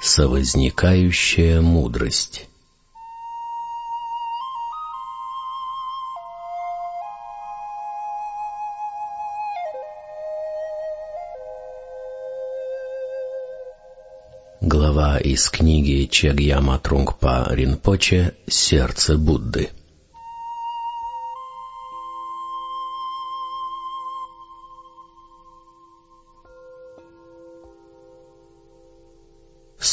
Совозникающая мудрость. Глава из книги Чегьяма Трунгпа Ринпоче «Сердце Будды»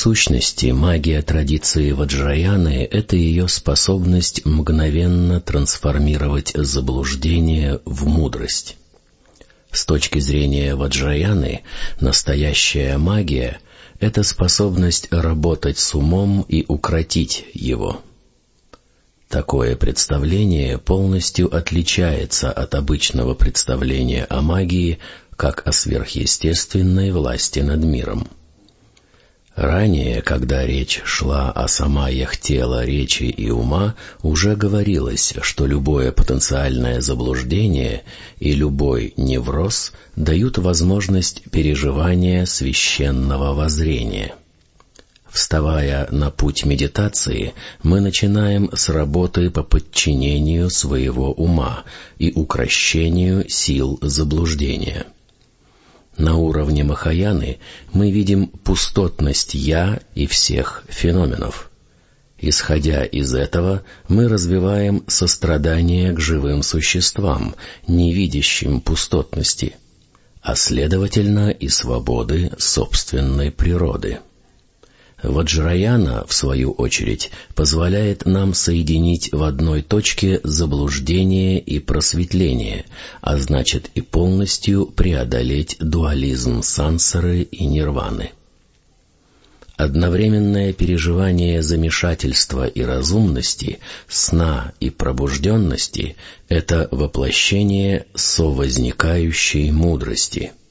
сущности, магия традиции Ваджраяны — это ее способность мгновенно трансформировать заблуждение в мудрость. С точки зрения Ваджраяны, настоящая магия — это способность работать с умом и укротить его. Такое представление полностью отличается от обычного представления о магии как о сверхъестественной власти над миром. Ранее, когда речь шла о самаях тела, речи и ума, уже говорилось, что любое потенциальное заблуждение и любой невроз дают возможность переживания священного воззрения. Вставая на путь медитации, мы начинаем с работы по подчинению своего ума и укращению сил заблуждения — на уровне Махаяны мы видим пустотность «я» и всех феноменов. Исходя из этого, мы развиваем сострадание к живым существам, не видящим пустотности, а следовательно и свободы собственной природы. Ваджраяна, в свою очередь, позволяет нам соединить в одной точке заблуждение и просветление, а значит и полностью преодолеть дуализм сансары и нирваны. Одновременное переживание замешательства и разумности, сна и пробужденности — это воплощение совозникающей мудрости —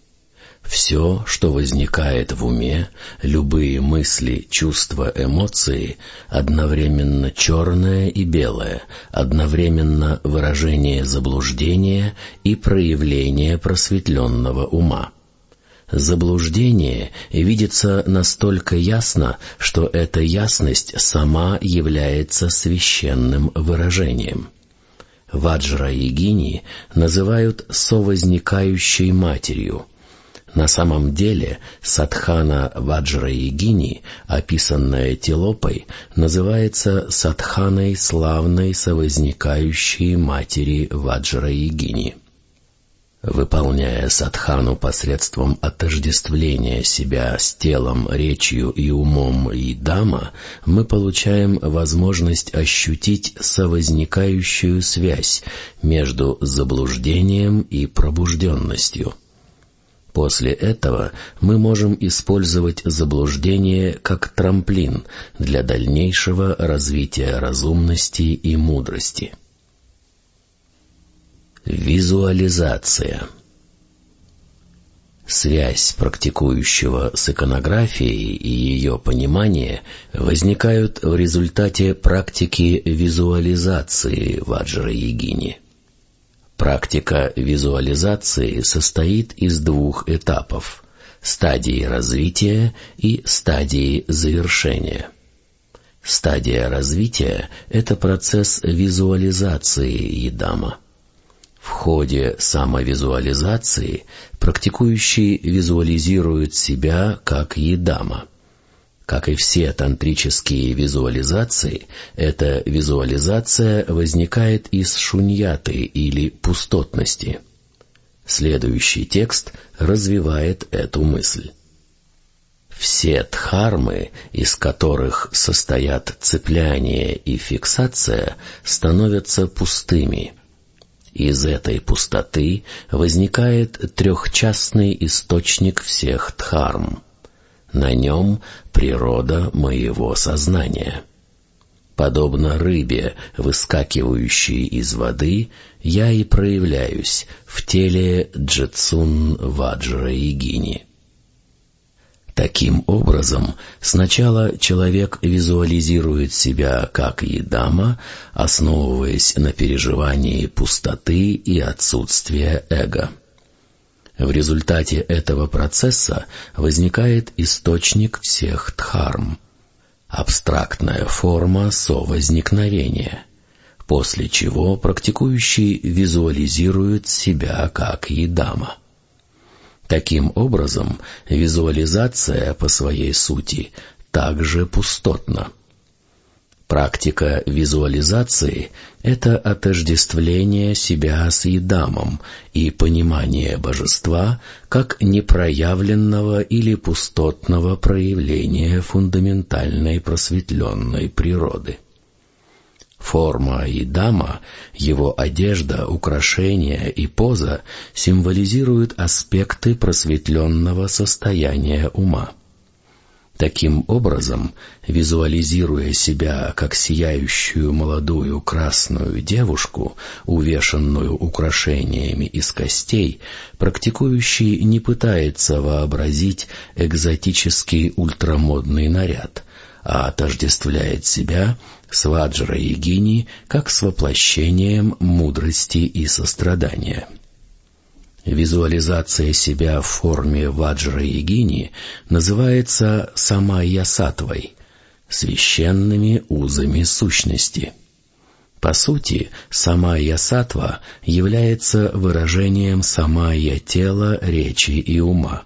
все, что возникает в уме, любые мысли, чувства, эмоции, одновременно черное и белое, одновременно выражение заблуждения и проявление просветленного ума. Заблуждение видится настолько ясно, что эта ясность сама является священным выражением. Ваджра и Гини называют совозникающей матерью — на самом деле Садхана Ваджра-Ягини, описанная Телопой, называется Садханой славной совозникающей матери Ваджра-Ягини. Выполняя садхану посредством отождествления себя с телом, речью и умом и дама, мы получаем возможность ощутить совозникающую связь между заблуждением и пробужденностью — После этого мы можем использовать заблуждение как трамплин для дальнейшего развития разумности и мудрости. Визуализация Связь практикующего с иконографией и ее понимание возникают в результате практики визуализации ваджра-йогини. Практика визуализации состоит из двух этапов — стадии развития и стадии завершения. Стадия развития — это процесс визуализации едама. В ходе самовизуализации практикующий визуализирует себя как едама — как и все тантрические визуализации, эта визуализация возникает из шуньяты или пустотности. Следующий текст развивает эту мысль. Все дхармы, из которых состоят цепляние и фиксация, становятся пустыми. Из этой пустоты возникает трехчастный источник всех дхарм — на нем природа моего сознания. Подобно рыбе, выскакивающей из воды, я и проявляюсь в теле Джетсун Ваджра Игини. Таким образом, сначала человек визуализирует себя как едама, основываясь на переживании пустоты и отсутствия эго. В результате этого процесса возникает источник всех дхарм — абстрактная форма совозникновения, после чего практикующий визуализирует себя как едама. Таким образом, визуализация по своей сути также пустотна. Практика визуализации — это отождествление себя с едамом и понимание божества как непроявленного или пустотного проявления фундаментальной просветленной природы. Форма и его одежда, украшения и поза символизируют аспекты просветленного состояния ума. Таким образом, визуализируя себя как сияющую молодую красную девушку, увешанную украшениями из костей, практикующий не пытается вообразить экзотический ультрамодный наряд, а отождествляет себя с Ваджра-Ягини как с воплощением мудрости и сострадания. Визуализация себя в форме Ваджра-Ягини называется самайя-сатвой, священными узами сущности. По сути, самайя-сатва является выражением самайя тела, речи и ума.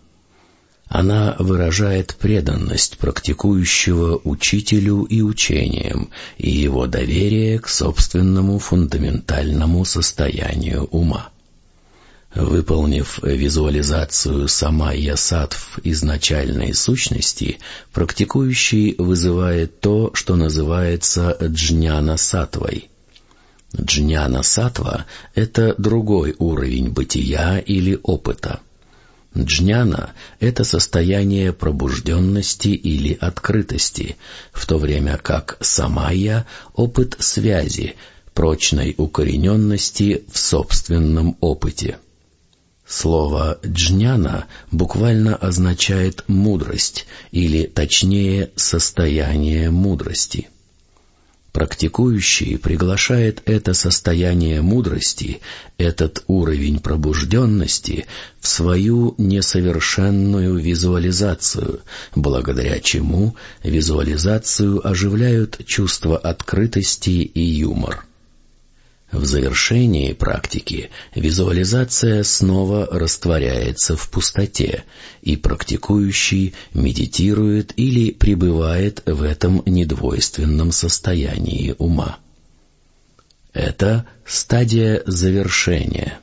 Она выражает преданность практикующего учителю и учениям и его доверие к собственному фундаментальному состоянию ума. Выполнив визуализацию самая сатв изначальной сущности, практикующий вызывает то, что называется джняна сатвой. Джняна сатва — это другой уровень бытия или опыта. Джняна — это состояние пробужденности или открытости, в то время как самая — опыт связи, прочной укорененности в собственном опыте. Слово «джняна» буквально означает «мудрость» или, точнее, «состояние мудрости». Практикующий приглашает это состояние мудрости, этот уровень пробужденности в свою несовершенную визуализацию, благодаря чему визуализацию оживляют чувство открытости и юмор. В завершении практики визуализация снова растворяется в пустоте, и практикующий медитирует или пребывает в этом недвойственном состоянии ума. Это стадия завершения.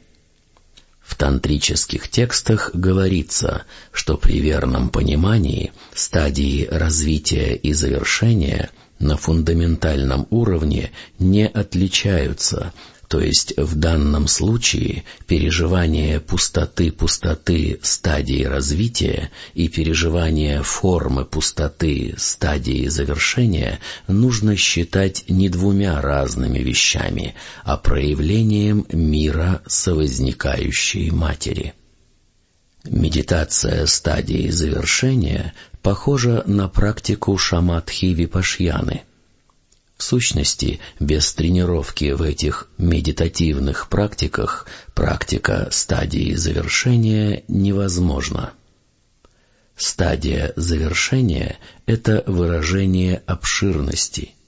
В тантрических текстах говорится, что при верном понимании стадии развития и завершения – на фундаментальном уровне не отличаются, то есть в данном случае переживание пустоты пустоты стадии развития и переживание формы пустоты стадии завершения нужно считать не двумя разными вещами, а проявлением мира совозникающей матери. Медитация стадии завершения похожа на практику шаматхи випашьяны. В сущности, без тренировки в этих медитативных практиках практика стадии завершения невозможна. Стадия завершения — это выражение обширности —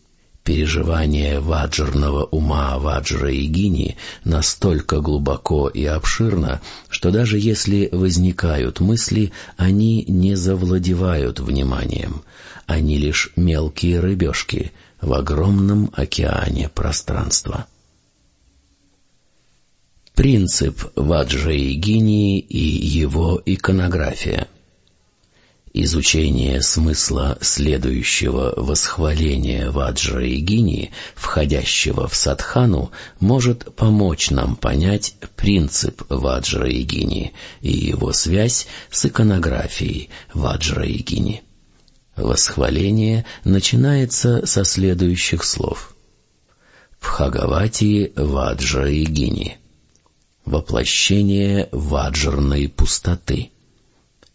Переживание ваджрного ума ваджра и гини настолько глубоко и обширно, что даже если возникают мысли, они не завладевают вниманием. Они лишь мелкие рыбешки в огромном океане пространства. Принцип ваджра и гини и его иконография — Изучение смысла следующего восхваления Ваджра и Гини, входящего в садхану, может помочь нам понять принцип Ваджра и его связь с иконографией Ваджра и Гини. Восхваление начинается со следующих слов. Пхагавати Ваджра и Гини. Воплощение ваджрной пустоты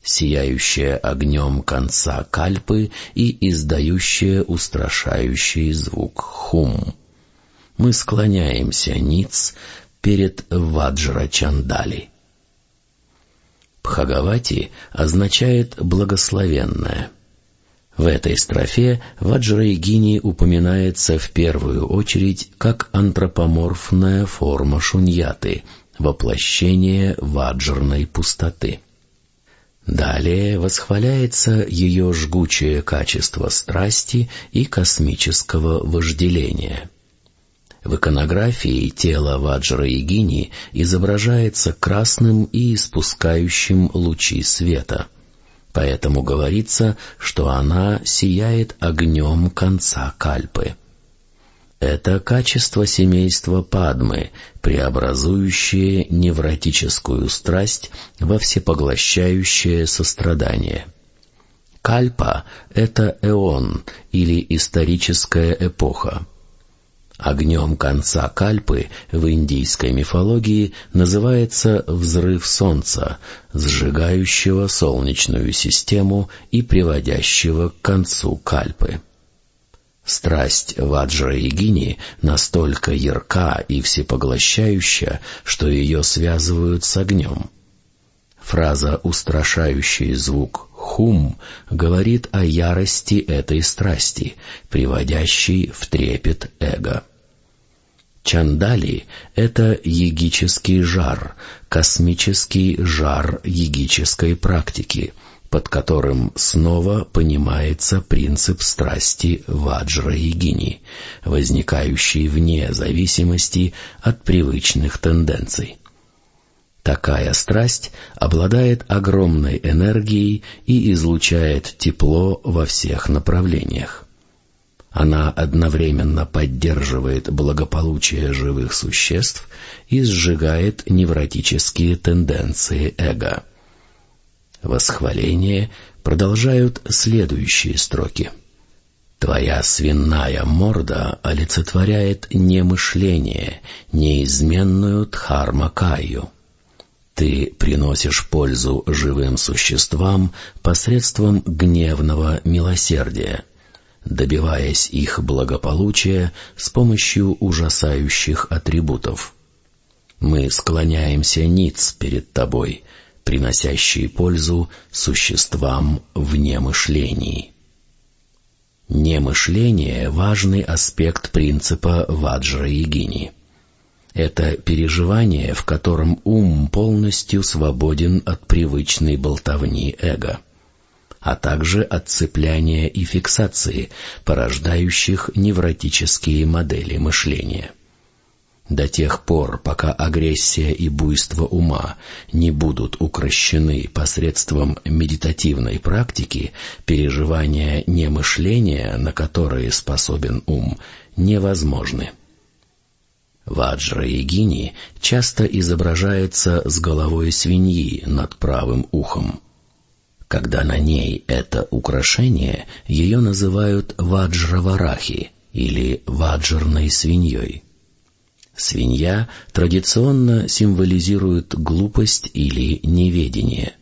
сияющая огнем конца кальпы и издающая устрашающий звук хум. Мы склоняемся ниц перед Ваджра Чандали. Бхагавати означает «благословенная». В этой строфе Ваджрайгини упоминается в первую очередь как антропоморфная форма шуньяты, воплощение ваджрной пустоты. Далее восхваляется ее жгучее качество страсти и космического вожделения. В иконографии тело Ваджра Ягини изображается красным и испускающим лучи света. Поэтому говорится, что она сияет огнем конца кальпы. Это качество семейства Падмы, преобразующее невротическую страсть во всепоглощающее сострадание. Кальпа — это эон или историческая эпоха. Огнем конца Кальпы в индийской мифологии называется взрыв Солнца, сжигающего Солнечную систему и приводящего к концу Кальпы. Страсть Ваджра-Ягини настолько ярка и всепоглощающая, что ее связывают с огнем. Фраза «устрашающий звук хум» говорит о ярости этой страсти, приводящей в трепет эго. Чандали — это егический жар, космический жар егической практики — под которым снова понимается принцип страсти ваджра и гини, возникающий вне зависимости от привычных тенденций. Такая страсть обладает огромной энергией и излучает тепло во всех направлениях. Она одновременно поддерживает благополучие живых существ и сжигает невротические тенденции эго. Восхваление продолжают следующие строки. Твоя свиная морда олицетворяет не мышление, неизменную дхармакаю. Ты приносишь пользу живым существам посредством гневного милосердия, добиваясь их благополучия с помощью ужасающих атрибутов. Мы склоняемся ниц перед тобой — приносящие пользу существам вне мышлений. Немышление — важный аспект принципа Ваджра-Ягини. Это переживание, в котором ум полностью свободен от привычной болтовни эго, а также от цепляния и фиксации, порождающих невротические модели мышления. До тех пор, пока агрессия и буйство ума не будут укращены посредством медитативной практики, переживания немышления, на которые способен ум, невозможны. Ваджра Ягини часто изображается с головой свиньи над правым ухом. Когда на ней это украшение, ее называют ваджраварахи или ваджерной свиньей. Свинья традиционно символизирует глупость или неведение.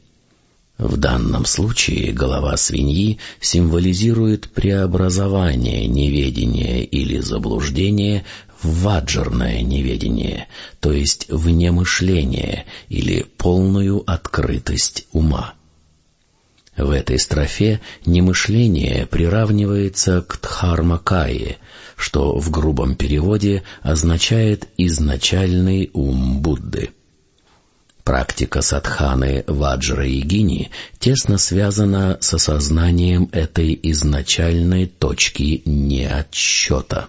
В данном случае голова свиньи символизирует преобразование неведения или заблуждения в ваджерное неведение, то есть в немышление или полную открытость ума. В этой строфе немышление приравнивается к дхармакае, что в грубом переводе означает «изначальный ум Будды». Практика садханы ваджра и гини тесно связана с осознанием этой изначальной точки неотсчета.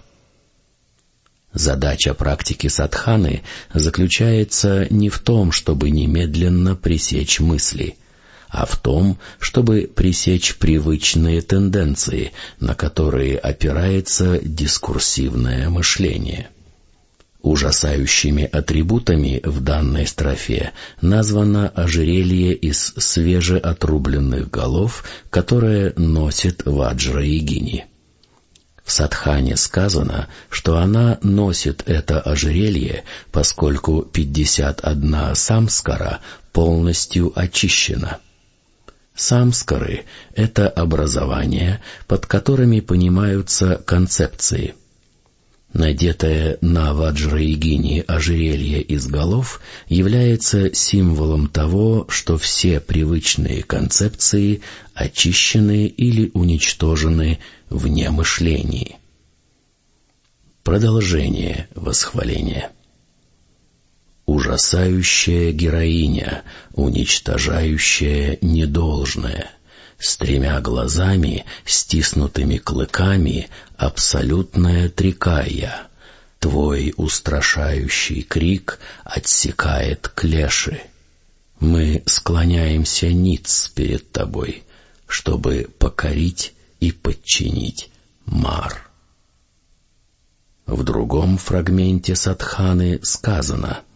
Задача практики садханы заключается не в том, чтобы немедленно пресечь мысли — а в том, чтобы пресечь привычные тенденции, на которые опирается дискурсивное мышление. Ужасающими атрибутами в данной строфе названо ожерелье из свежеотрубленных голов, которое носит Ваджра Ягини. В Садхане сказано, что она носит это ожерелье, поскольку 51 самскара полностью очищена. Самскары — это образования, под которыми понимаются концепции. Надетое на Ваджраигини ожерелье из голов является символом того, что все привычные концепции очищены или уничтожены вне мышлении. Продолжение восхваления. Ужасающая героиня, уничтожающая недолжное — с тремя глазами, стиснутыми клыками, абсолютная трикая. Твой устрашающий крик отсекает клеши. Мы склоняемся ниц перед тобой, чтобы покорить и подчинить Мар. В другом фрагменте Садханы сказано —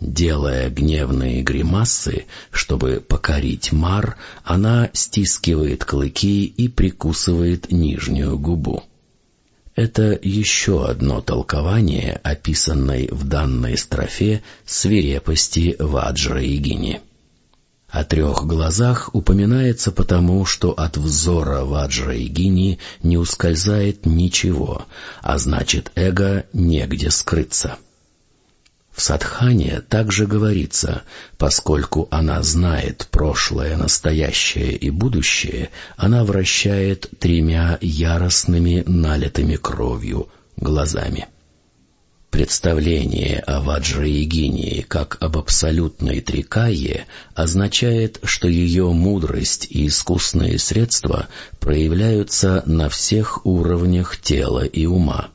Делая гневные гримасы, чтобы покорить Мар, она стискивает клыки и прикусывает нижнюю губу. Это еще одно толкование, описанной в данной строфе свирепости Ваджра Игини. О трех глазах упоминается потому, что от взора Ваджра Игини не ускользает ничего, а значит эго негде скрыться. В Садхане также говорится, поскольку она знает прошлое, настоящее и будущее, она вращает тремя яростными, налитыми кровью глазами. Представление о Ваджраегинии как об абсолютной трикае означает, что ее мудрость и искусные средства проявляются на всех уровнях тела и ума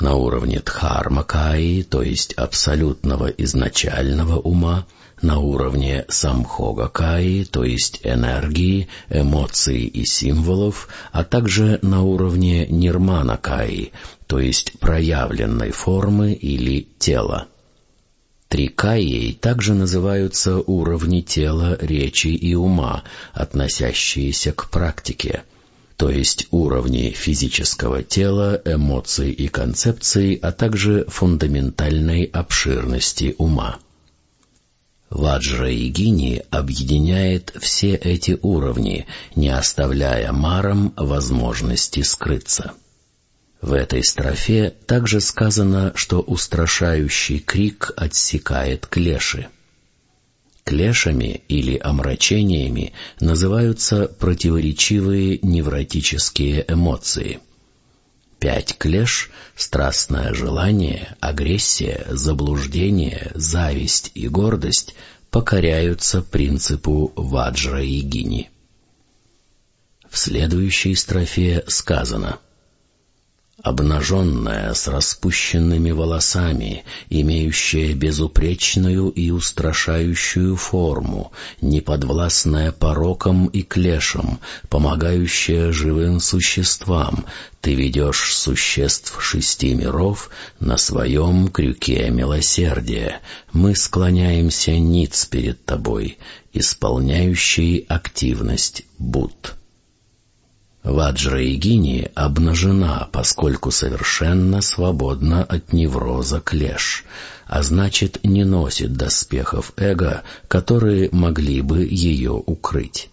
на уровне дхармакаи, то есть абсолютного изначального ума, на уровне самхогакаи, то есть энергии, эмоций и символов, а также на уровне нирманакаи, то есть проявленной формы или тела. Трикаей также называются уровни тела, речи и ума, относящиеся к практике — то есть уровни физического тела, эмоций и концепций, а также фундаментальной обширности ума. Ваджра и Гини объединяет все эти уровни, не оставляя марам возможности скрыться. В этой строфе также сказано, что устрашающий крик отсекает клеши. Клешами или омрачениями называются противоречивые невротические эмоции. Пять клеш — страстное желание, агрессия, заблуждение, зависть и гордость — покоряются принципу ваджра и гини. В следующей строфе сказано — обнаженная, с распущенными волосами, имеющая безупречную и устрашающую форму, неподвластная порокам и клешам, помогающая живым существам, ты ведешь существ шести миров на своем крюке милосердия. Мы склоняемся ниц перед тобой, исполняющий активность Будд. Ваджраигини обнажена, поскольку совершенно свободна от невроза клеш, а значит не носит доспехов эго, которые могли бы ее укрыть.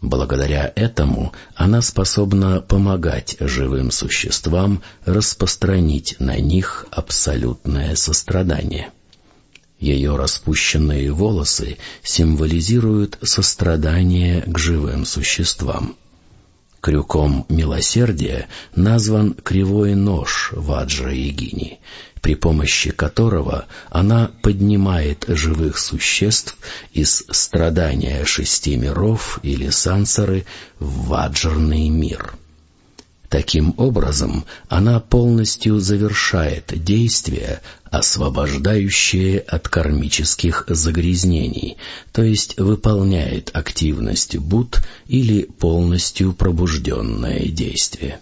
Благодаря этому она способна помогать живым существам распространить на них абсолютное сострадание. Ее распущенные волосы символизируют сострадание к живым существам. Крюком милосердия назван кривой нож Ваджра-Ягини, при помощи которого она поднимает живых существ из страдания шести миров или сансары в ваджрный мир. Таким образом, она полностью завершает действие, освобождающее от кармических загрязнений, то есть выполняет активность Буд или полностью пробужденное действие.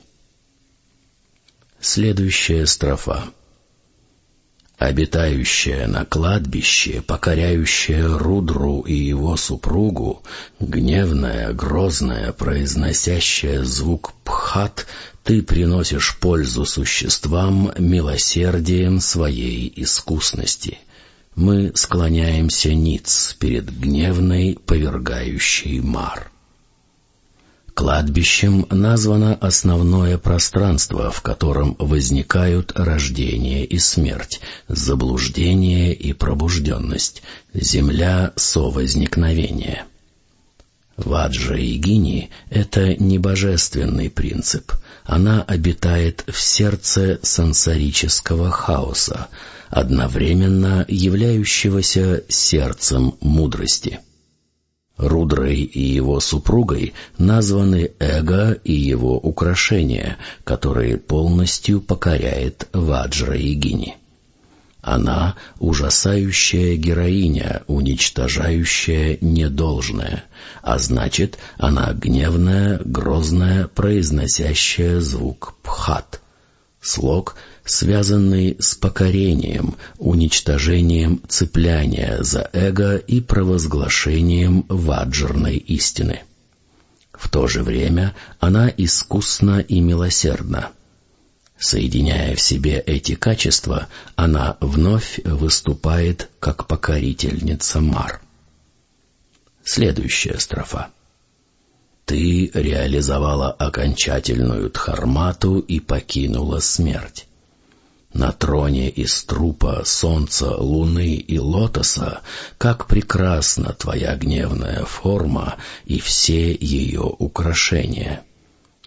Следующая строфа обитающая на кладбище, покоряющая Рудру и его супругу, гневная, грозная, произносящая звук пхат, ты приносишь пользу существам милосердием своей искусности. Мы склоняемся ниц перед гневной, повергающей мар. Кладбищем названо основное пространство, в котором возникают рождение и смерть, заблуждение и пробужденность, земля совозникновения. Ваджа и Гини — это не божественный принцип. Она обитает в сердце сансарического хаоса, одновременно являющегося сердцем мудрости. Рудрой и его супругой названы эго и его украшения, которые полностью покоряет Ваджра и Гини. Она — ужасающая героиня, уничтожающая недолжное, а значит, она гневная, грозная, произносящая звук «пхат». Слог, связанный с покорением, уничтожением цепляния за эго и провозглашением ваджерной истины. В то же время она искусна и милосердна. Соединяя в себе эти качества, она вновь выступает как покорительница Мар. Следующая строфа. Ты реализовала окончательную дхармату и покинула смерть. На троне из трупа, солнца, луны и лотоса, как прекрасна твоя гневная форма и все ее украшения.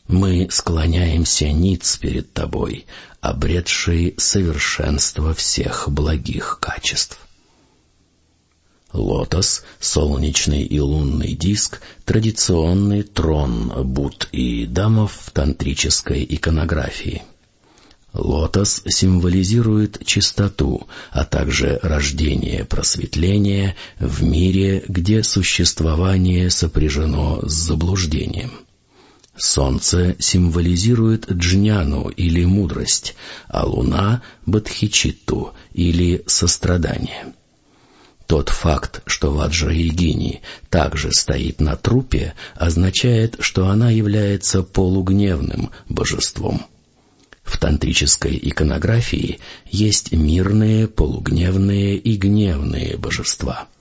Мы склоняемся ниц перед тобой, обретший совершенство всех благих качеств. Лотос, солнечный и лунный диск — традиционный трон Будд и дамов в тантрической иконографии. Лотос символизирует чистоту, а также рождение просветления в мире, где существование сопряжено с заблуждением. Солнце символизирует джняну или мудрость, а луна — бодхичитту или сострадание. Тот факт, что Ваджраегини также стоит на трупе, означает, что она является полугневным божеством. В тантрической иконографии есть мирные, полугневные и гневные божества —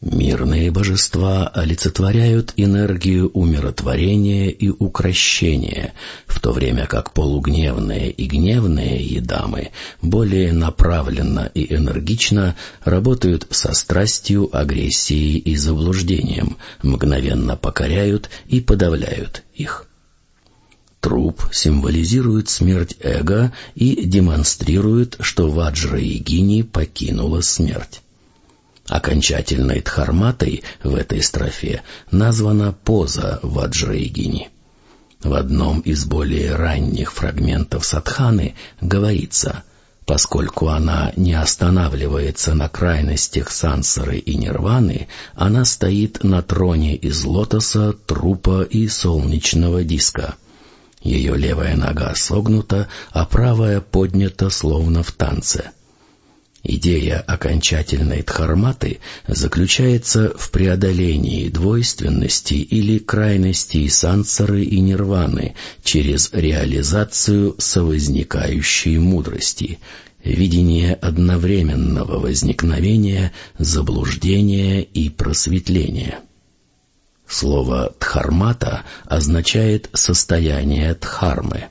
Мирные божества олицетворяют энергию умиротворения и укрощения, в то время как полугневные и гневные едамы более направленно и энергично работают со страстью, агрессией и заблуждением, мгновенно покоряют и подавляют их. Труп символизирует смерть эго и демонстрирует, что Ваджра Егини покинула смерть. Окончательной дхарматой в этой строфе названа поза Ваджрайгини. В одном из более ранних фрагментов Садханы говорится, поскольку она не останавливается на крайностях сансары и нирваны, она стоит на троне из лотоса, трупа и солнечного диска. Ее левая нога согнута, а правая поднята словно в танце — Идея окончательной дхарматы заключается в преодолении двойственности или крайностей сансары и нирваны через реализацию совозникающей мудрости, видение одновременного возникновения, заблуждения и просветления. Слово «дхармата» означает «состояние дхармы».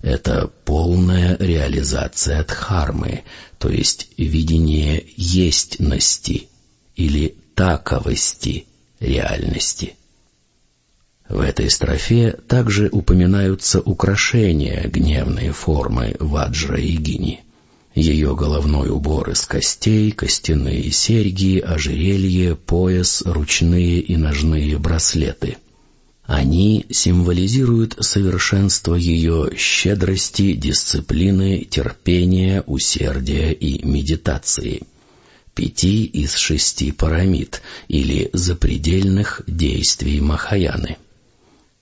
Это полная реализация дхармы, то есть видение естьности или таковости реальности. В этой строфе также упоминаются украшения гневной формы ваджра и гини. Ее головной убор из костей, костяные серьги, ожерелье, пояс, ручные и ножные браслеты — они символизируют совершенство ее щедрости, дисциплины, терпения, усердия и медитации. Пяти из шести парамид или запредельных действий Махаяны.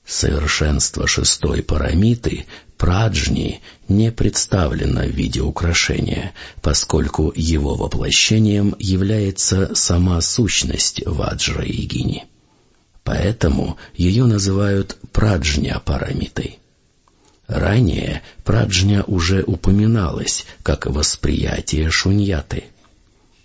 Совершенство шестой парамиты, праджни, не представлено в виде украшения, поскольку его воплощением является сама сущность Ваджра и Гини. Поэтому ее называют праджня-парамитой. Ранее праджня уже упоминалась как восприятие шуньяты.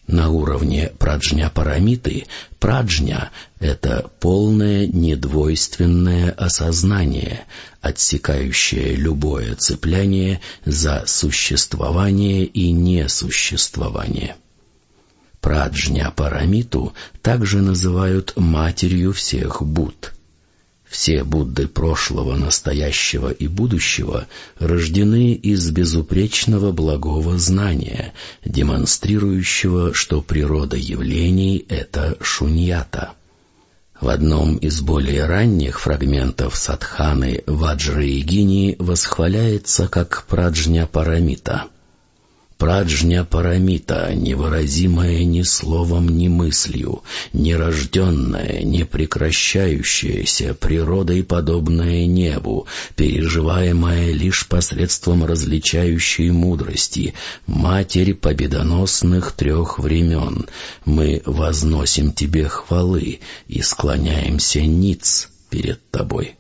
На уровне праджня-парамиты праджня — это полное недвойственное осознание, отсекающее любое цепляние за существование и несуществование. Праджня-парамиту также называют матерью всех Будд — все Будды прошлого, настоящего и будущего рождены из безупречного благого знания, демонстрирующего, что природа явлений — это шуньята. В одном из более ранних фрагментов Садханы Ваджраигини восхваляется как праджня парамита — Праджня Парамита, невыразимая ни словом, ни мыслью, нерожденная, непрекращающаяся, природой подобная небу, переживаемая лишь посредством различающей мудрости, Матерь победоносных трех времен, мы возносим Тебе хвалы и склоняемся ниц перед Тобой.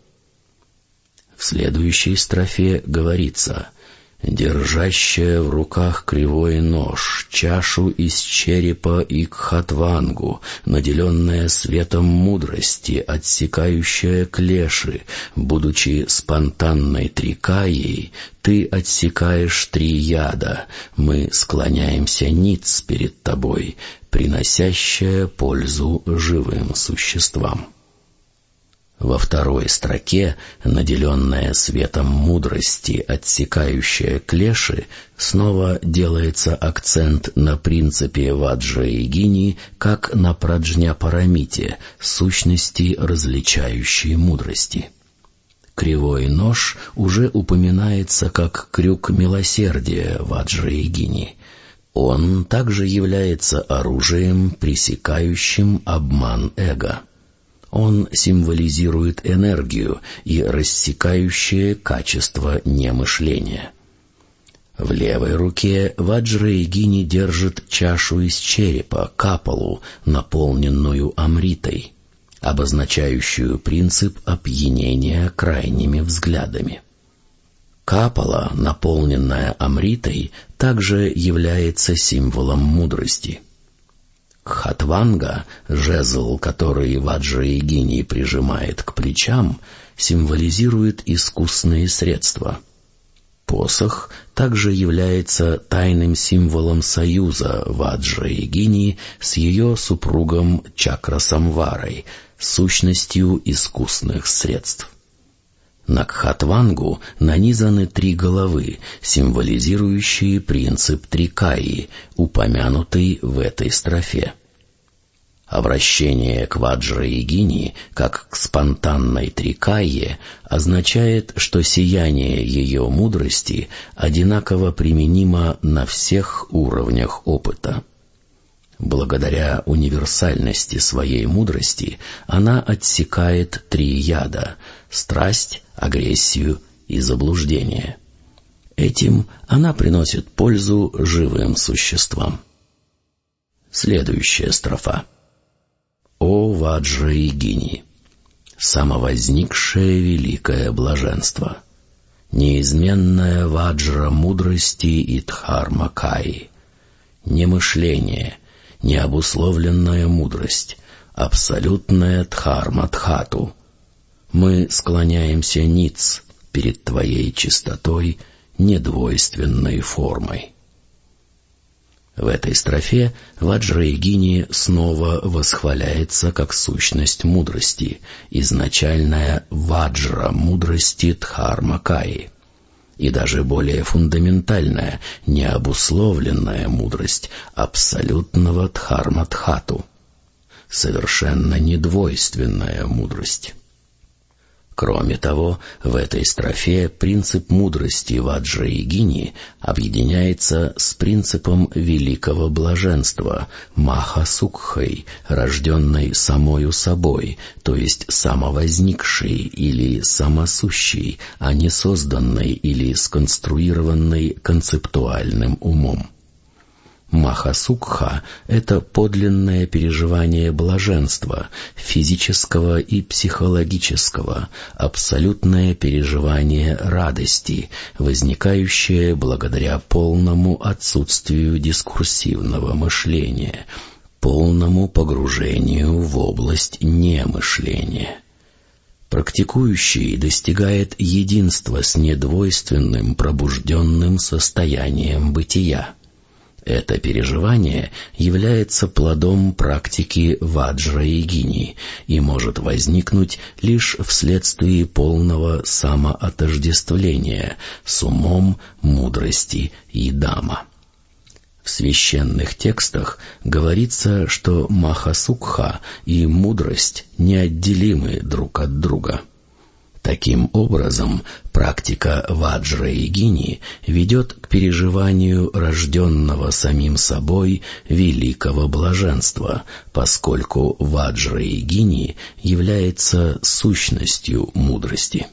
В следующей строфе говорится — держащая в руках кривой нож, чашу из черепа и кхатвангу, наделенная светом мудрости, отсекающая клеши, будучи спонтанной трикаей, ты отсекаешь три яда, мы склоняемся ниц перед тобой, приносящая пользу живым существам. Во второй строке, наделенная светом мудрости, отсекающая клеши, снова делается акцент на принципе ваджа и гини, как на праджня-парамите, сущности, различающей мудрости. Кривой нож уже упоминается как крюк милосердия ваджа и гини. Он также является оружием, пресекающим обман эго. Он символизирует энергию и рассекающее качество немышления. В левой руке Ваджраегини держит чашу из черепа, капалу, наполненную амритой, обозначающую принцип опьянения крайними взглядами. Капала, наполненная амритой, также является символом мудрости — Кхатванга, жезл, который Ваджра Егини прижимает к плечам, символизирует искусные средства. Посох также является тайным символом союза Ваджра Егини с ее супругом Чакрасамварой, сущностью искусных средств. На Кхатвангу нанизаны три головы, символизирующие принцип Трикаи, упомянутый в этой строфе. Обращение к Ваджра Егини, как к спонтанной Трикайе, означает, что сияние ее мудрости одинаково применимо на всех уровнях опыта. Благодаря универсальности своей мудрости она отсекает три яда — страсть, агрессию и заблуждение. Этим она приносит пользу живым существам. Следующая строфа. О Ваджра и Гини! Самовозникшее великое блаженство! Неизменная Ваджра мудрости и Дхарма Каи! Не мышление, необусловленная мудрость, абсолютная Дхарма Дхату. Мы склоняемся ниц перед Твоей чистотой, недвойственной формой. В этой строфе Ваджраегини снова восхваляется как сущность мудрости, изначальная ваджра мудрости Дхармакаи и даже более фундаментальная, необусловленная мудрость абсолютного Дхарматхату, совершенно недвойственная мудрость. Кроме того, в этой строфе принцип мудрости Ваджра и Гини объединяется с принципом великого блаженства Маха Сукхой, рожденной самою собой, то есть самовозникшей или самосущей, а не созданной или сконструированной концептуальным умом. Махасукха — это подлинное переживание блаженства, физического и психологического, абсолютное переживание радости, возникающее благодаря полному отсутствию дискурсивного мышления, полному погружению в область немышления. Практикующий достигает единства с недвойственным пробужденным состоянием бытия. Это переживание является плодом практики ваджра-йогини и может возникнуть лишь вследствие полного самоотождествления с умом, мудрости и дама. В священных текстах говорится, что Махасукха и мудрость неотделимы друг от друга — Таким образом, практика ваджра и гини ведет к переживанию рожденного самим собой великого блаженства, поскольку ваджра и гини является сущностью мудрости.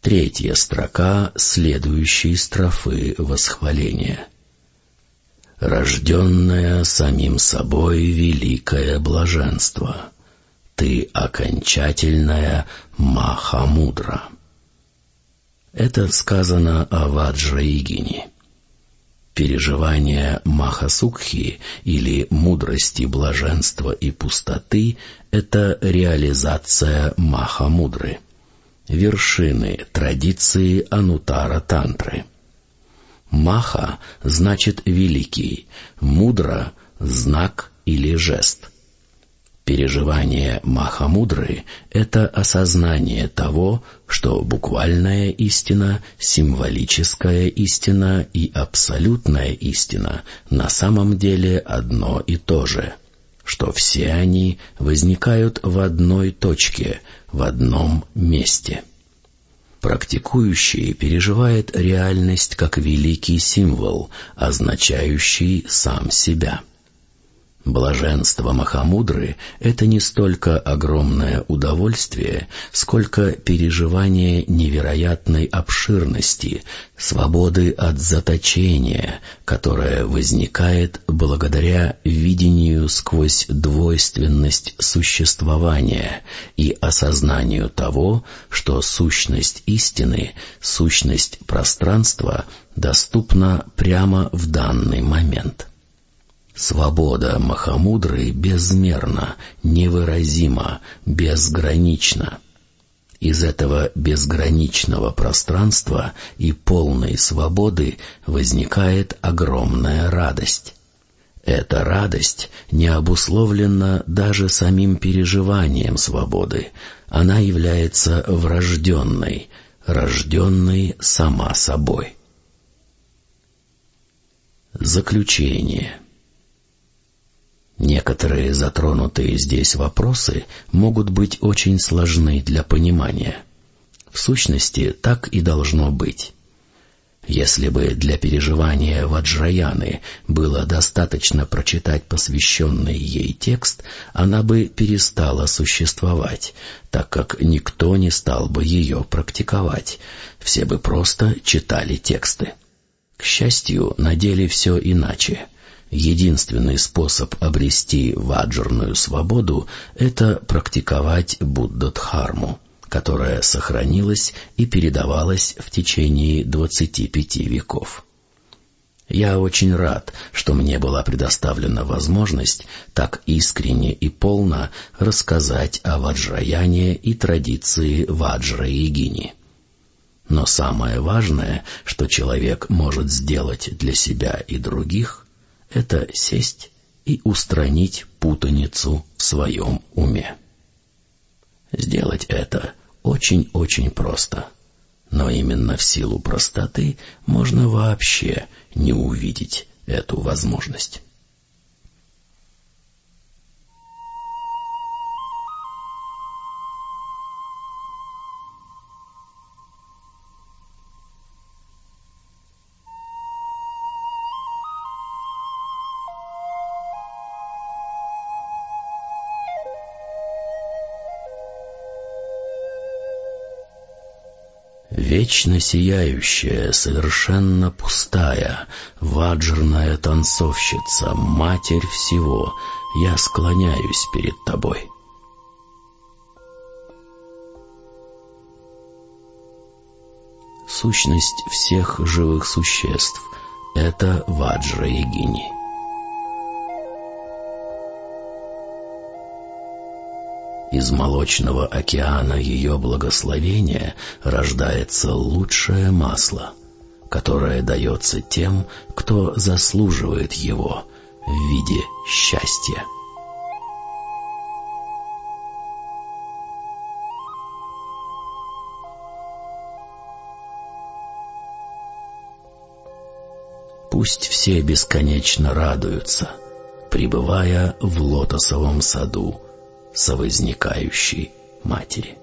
Третья строка следующей строфы восхваления. «Рожденное самим собой великое блаженство» ты окончательная Махамудра. Это сказано о Ваджраигине. Переживание Махасукхи или мудрости, блаженства и пустоты — это реализация Махамудры, вершины традиции Анутара Тантры. Маха значит «великий», мудра — знак или жест — Переживание Махамудры — это осознание того, что буквальная истина, символическая истина и абсолютная истина на самом деле одно и то же, что все они возникают в одной точке, в одном месте. Практикующий переживает реальность как великий символ, означающий сам себя — Блаженство Махамудры — это не столько огромное удовольствие, сколько переживание невероятной обширности, свободы от заточения, которое возникает благодаря видению сквозь двойственность существования и осознанию того, что сущность истины, сущность пространства доступна прямо в данный момент. Свобода Махамудры безмерна, невыразима, безгранична. Из этого безграничного пространства и полной свободы возникает огромная радость. Эта радость не обусловлена даже самим переживанием свободы, она является врожденной, рожденной сама собой. Заключение Некоторые затронутые здесь вопросы могут быть очень сложны для понимания. В сущности, так и должно быть. Если бы для переживания Ваджраяны было достаточно прочитать посвященный ей текст, она бы перестала существовать, так как никто не стал бы ее практиковать, все бы просто читали тексты. К счастью, на деле все иначе — Единственный способ обрести ваджерную свободу — это практиковать Буддадхарму, которая сохранилась и передавалась в течение 25 веков. Я очень рад, что мне была предоставлена возможность так искренне и полно рассказать о ваджраяне и традиции ваджра-ягини. Но самое важное, что человек может сделать для себя и других, — это сесть и устранить путаницу в своем уме. Сделать это очень-очень просто, но именно в силу простоты можно вообще не увидеть эту возможность. Вечно сияющая, совершенно пустая, ваджрная танцовщица, матерь всего, я склоняюсь перед тобой. Сущность всех живых существ — это ваджра-ягини. Из молочного океана ее благословения рождается лучшее масло, которое дается тем, кто заслуживает его в виде счастья. Пусть все бесконечно радуются, пребывая в лотосовом саду совозникающей матери.